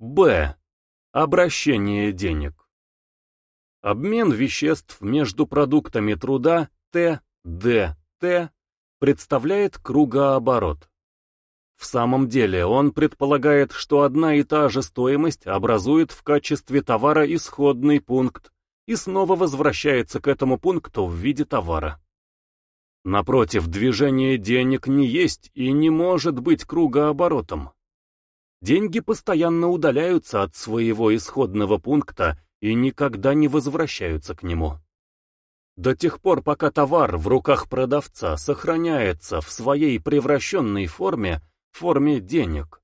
Б. Обращение денег. Обмен веществ между продуктами труда Т, Д, Т представляет кругооборот. В самом деле он предполагает, что одна и та же стоимость образует в качестве товара исходный пункт и снова возвращается к этому пункту в виде товара. Напротив, движение денег не есть и не может быть кругооборотом. Деньги постоянно удаляются от своего исходного пункта и никогда не возвращаются к нему. До тех пор, пока товар в руках продавца сохраняется в своей превращенной форме, форме денег.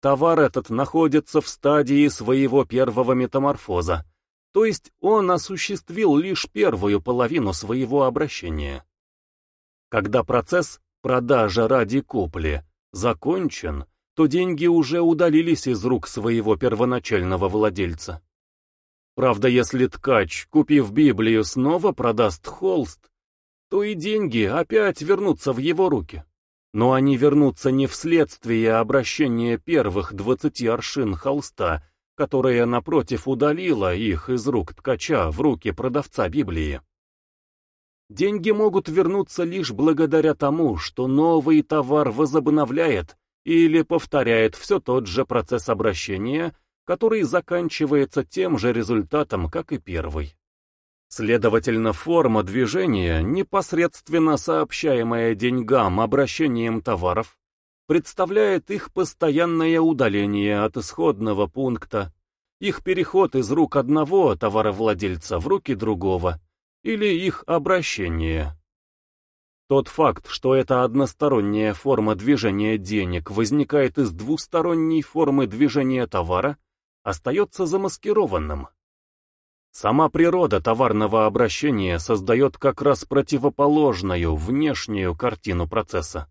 Товар этот находится в стадии своего первого метаморфоза, то есть он осуществил лишь первую половину своего обращения. Когда процесс продажа ради купли закончен, то деньги уже удалились из рук своего первоначального владельца. Правда, если ткач, купив Библию, снова продаст холст, то и деньги опять вернутся в его руки. Но они вернутся не вследствие обращения первых двадцати аршин холста, которая, напротив, удалила их из рук ткача в руки продавца Библии. Деньги могут вернуться лишь благодаря тому, что новый товар возобновляет или повторяет все тот же процесс обращения, который заканчивается тем же результатом, как и первый. Следовательно, форма движения, непосредственно сообщаемая деньгам обращением товаров, представляет их постоянное удаление от исходного пункта, их переход из рук одного товаровладельца в руки другого, или их обращение. Тот факт, что эта односторонняя форма движения денег возникает из двусторонней формы движения товара, остается замаскированным. Сама природа товарного обращения создает как раз противоположную внешнюю картину процесса.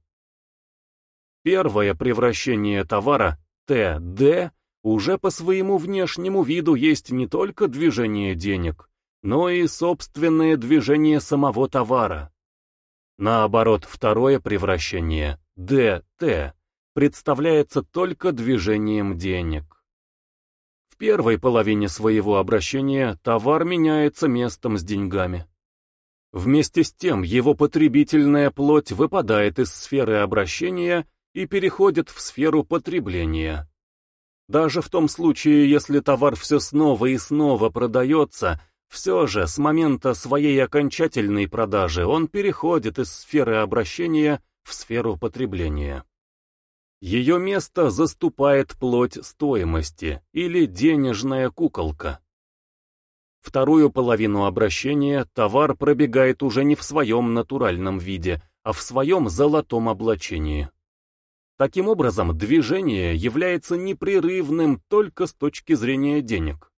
Первое превращение товара, ТД, уже по своему внешнему виду есть не только движение денег, но и собственное движение самого товара. Наоборот, второе превращение, ДТ, представляется только движением денег первой половине своего обращения товар меняется местом с деньгами. Вместе с тем его потребительная плоть выпадает из сферы обращения и переходит в сферу потребления. Даже в том случае, если товар все снова и снова продается, все же с момента своей окончательной продажи он переходит из сферы обращения в сферу потребления. Ее место заступает плоть стоимости или денежная куколка. Вторую половину обращения товар пробегает уже не в своем натуральном виде, а в своем золотом облачении. Таким образом, движение является непрерывным только с точки зрения денег.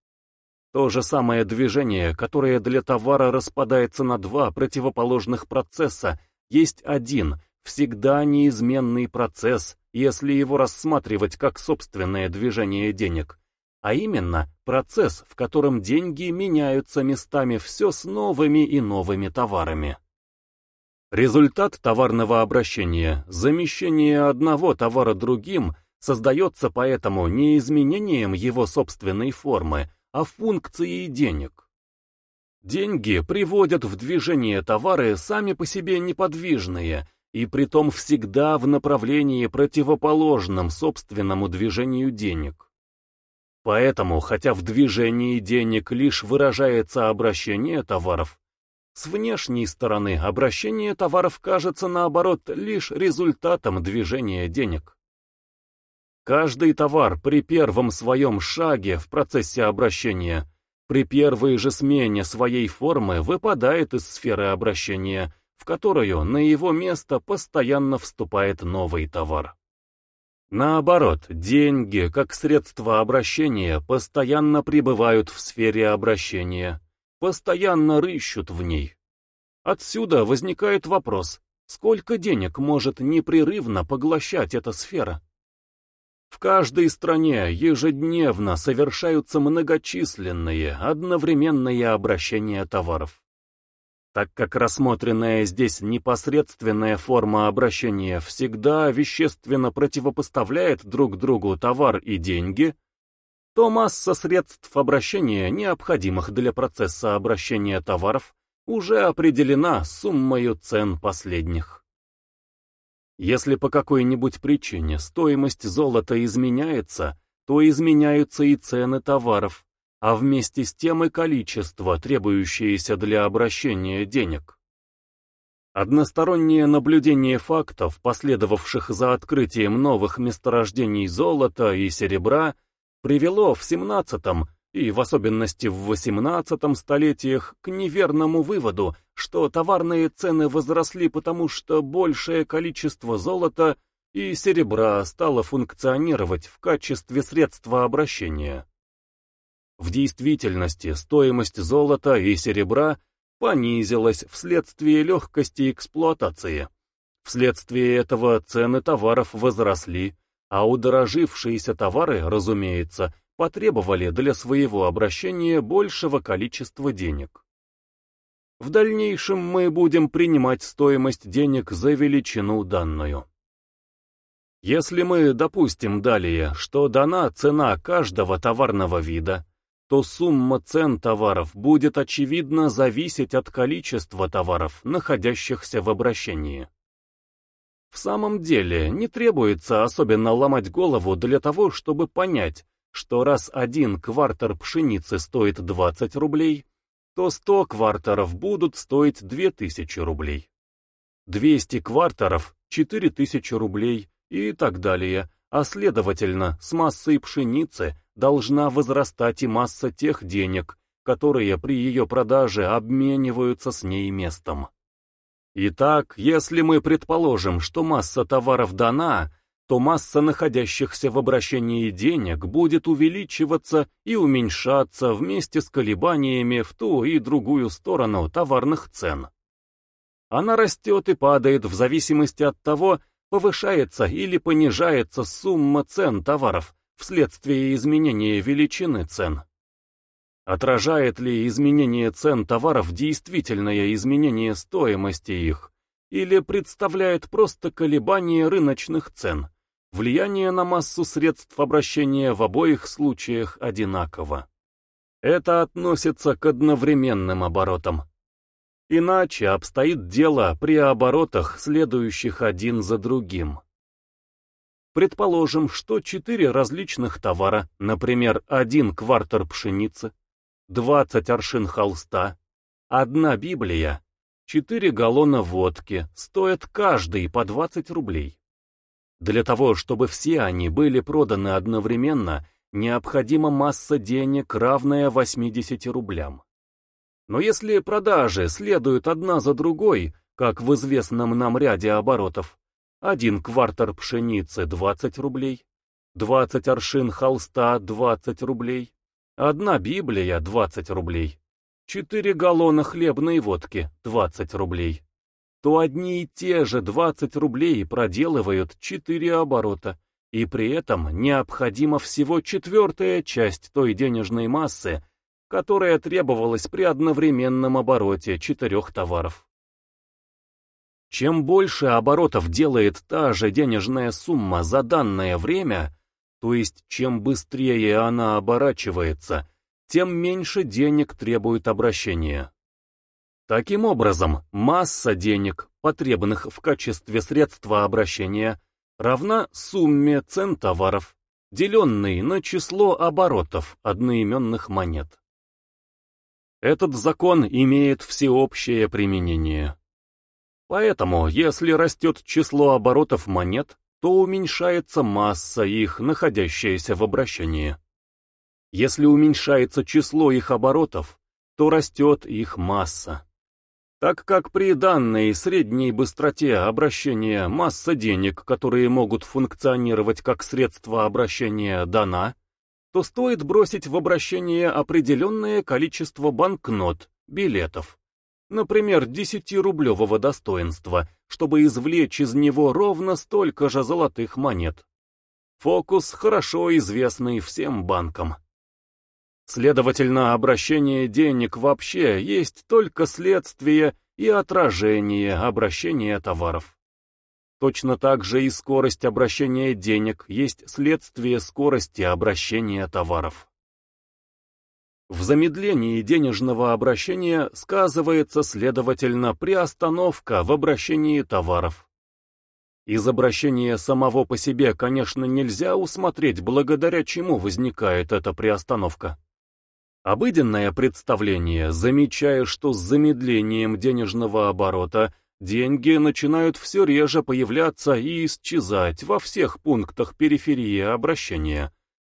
То же самое движение, которое для товара распадается на два противоположных процесса, есть один, всегда неизменный процесс, если его рассматривать как собственное движение денег, а именно процесс, в котором деньги меняются местами все с новыми и новыми товарами. Результат товарного обращения, замещение одного товара другим, создается поэтому не изменением его собственной формы, а функцией денег. Деньги приводят в движение товары сами по себе неподвижные, и притом всегда в направлении противоположном собственному движению денег. Поэтому, хотя в движении денег лишь выражается обращение товаров, с внешней стороны обращение товаров кажется, наоборот, лишь результатом движения денег. Каждый товар при первом своем шаге в процессе обращения, при первой же смене своей формы выпадает из сферы обращения в которую на его место постоянно вступает новый товар. Наоборот, деньги, как средство обращения, постоянно пребывают в сфере обращения, постоянно рыщут в ней. Отсюда возникает вопрос, сколько денег может непрерывно поглощать эта сфера? В каждой стране ежедневно совершаются многочисленные, одновременные обращения товаров. Так как рассмотренная здесь непосредственная форма обращения всегда вещественно противопоставляет друг другу товар и деньги, то масса средств обращения, необходимых для процесса обращения товаров, уже определена суммою цен последних. Если по какой-нибудь причине стоимость золота изменяется, то изменяются и цены товаров, а вместе с тем и количество, требующееся для обращения денег. Одностороннее наблюдение фактов, последовавших за открытием новых месторождений золота и серебра, привело в XVII и в особенности в XVIII столетиях к неверному выводу, что товарные цены возросли потому, что большее количество золота и серебра стало функционировать в качестве средства обращения. В действительности стоимость золота и серебра – понизилась вследствие легкости эксплуатации. Вследствие этого цены товаров возросли, а удорожившиеся товары, разумеется, потребовали для своего обращения большего количества денег. В дальнейшем мы будем принимать стоимость денег за величину данную. Если мы допустим далее, что дана цена каждого товарного вида, то сумма цен товаров будет очевидно зависеть от количества товаров, находящихся в обращении. В самом деле, не требуется особенно ломать голову для того, чтобы понять, что раз один квартер пшеницы стоит 20 рублей, то 100 квартеров будут стоить 2000 рублей. 200 квартеров – 4000 рублей и так далее, а следовательно, с массой пшеницы должна возрастать и масса тех денег, которые при ее продаже обмениваются с ней местом. Итак, если мы предположим, что масса товаров дана, то масса находящихся в обращении денег будет увеличиваться и уменьшаться вместе с колебаниями в ту и другую сторону товарных цен. Она растет и падает в зависимости от того, повышается или понижается сумма цен товаров, вследствие изменения величины цен. Отражает ли изменение цен товаров действительное изменение стоимости их, или представляет просто колебание рыночных цен? Влияние на массу средств обращения в обоих случаях одинаково. Это относится к одновременным оборотам. Иначе обстоит дело при оборотах, следующих один за другим. Предположим, что четыре различных товара, например, один квартер пшеницы, 20 аршин холста, одна Библия, четыре галлона водки стоят каждый по 20 рублей. Для того, чтобы все они были проданы одновременно, необходима масса денег, равная 80 рублям. Но если продажи следуют одна за другой, как в известном нам ряде оборотов, один квартер пшеницы 20 рублей, 20 аршин холста 20 рублей, одна Библия 20 рублей, 4 галлона хлебной водки 20 рублей, то одни и те же 20 рублей проделывают 4 оборота, и при этом необходима всего четвертая часть той денежной массы, которая требовалась при одновременном обороте четырех товаров. Чем больше оборотов делает та же денежная сумма за данное время, то есть чем быстрее она оборачивается, тем меньше денег требует обращения. Таким образом, масса денег, потребных в качестве средства обращения, равна сумме цен товаров, деленной на число оборотов одноименных монет. Этот закон имеет всеобщее применение. Поэтому, если растет число оборотов монет, то уменьшается масса их, находящаяся в обращении. Если уменьшается число их оборотов, то растет их масса. Так как при данной средней быстроте обращения масса денег, которые могут функционировать как средство обращения, дана, то стоит бросить в обращение определенное количество банкнот, билетов, например, десятирублевого достоинства, чтобы извлечь из него ровно столько же золотых монет. Фокус хорошо известный всем банкам. Следовательно, обращение денег вообще есть только следствие и отражение обращения товаров. Точно так же и скорость обращения денег есть следствие скорости обращения товаров. В замедлении денежного обращения сказывается, следовательно, приостановка в обращении товаров. Из обращения самого по себе, конечно, нельзя усмотреть, благодаря чему возникает эта приостановка. Обыденное представление, замечая, что с замедлением денежного оборота деньги начинают все реже появляться и исчезать во всех пунктах периферии обращения,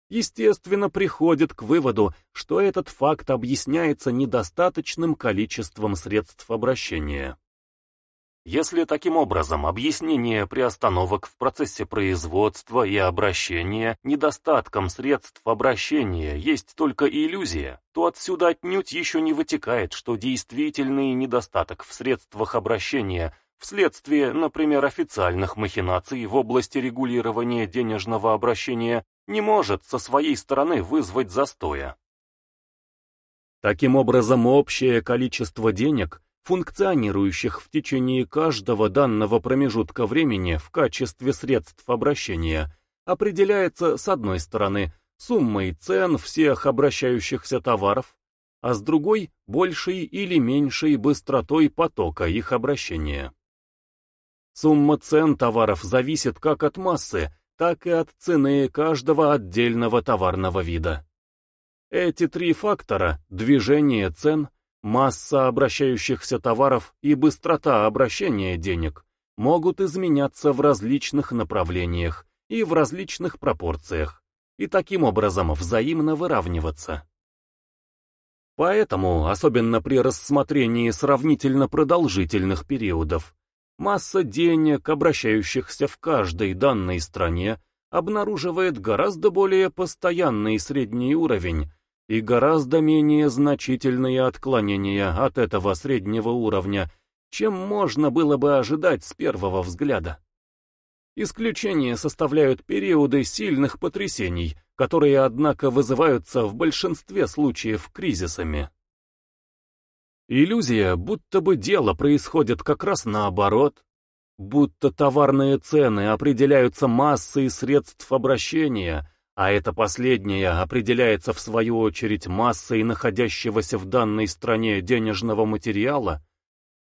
естественно приходит к выводу, что этот факт объясняется недостаточным количеством средств обращения. Если таким образом объяснение приостановок в процессе производства и обращения недостатком средств обращения есть только иллюзия, то отсюда отнюдь еще не вытекает, что действительный недостаток в средствах обращения вследствие, например, официальных махинаций в области регулирования денежного обращения не может со своей стороны вызвать застоя. Таким образом, общее количество денег функционирующих в течение каждого данного промежутка времени в качестве средств обращения, определяется с одной стороны суммой цен всех обращающихся товаров, а с другой – большей или меньшей быстротой потока их обращения. Сумма цен товаров зависит как от массы, так и от цены каждого отдельного товарного вида. Эти три фактора – движение цен, Масса обращающихся товаров и быстрота обращения денег могут изменяться в различных направлениях и в различных пропорциях, и таким образом взаимно выравниваться. Поэтому, особенно при рассмотрении сравнительно продолжительных периодов, масса денег, обращающихся в каждой данной стране, обнаруживает гораздо более постоянный средний уровень, и гораздо менее значительные отклонения от этого среднего уровня, чем можно было бы ожидать с первого взгляда. Исключение составляют периоды сильных потрясений, которые, однако, вызываются в большинстве случаев кризисами. Иллюзия, будто бы дело происходит как раз наоборот, будто товарные цены определяются массой средств обращения, а это последнее определяется в свою очередь массой находящегося в данной стране денежного материала,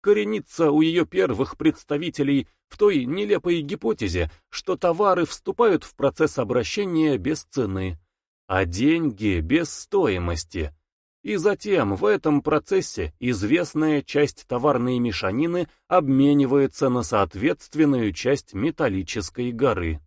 коренится у ее первых представителей в той нелепой гипотезе, что товары вступают в процесс обращения без цены, а деньги без стоимости. И затем в этом процессе известная часть товарной мешанины обменивается на соответственную часть металлической горы.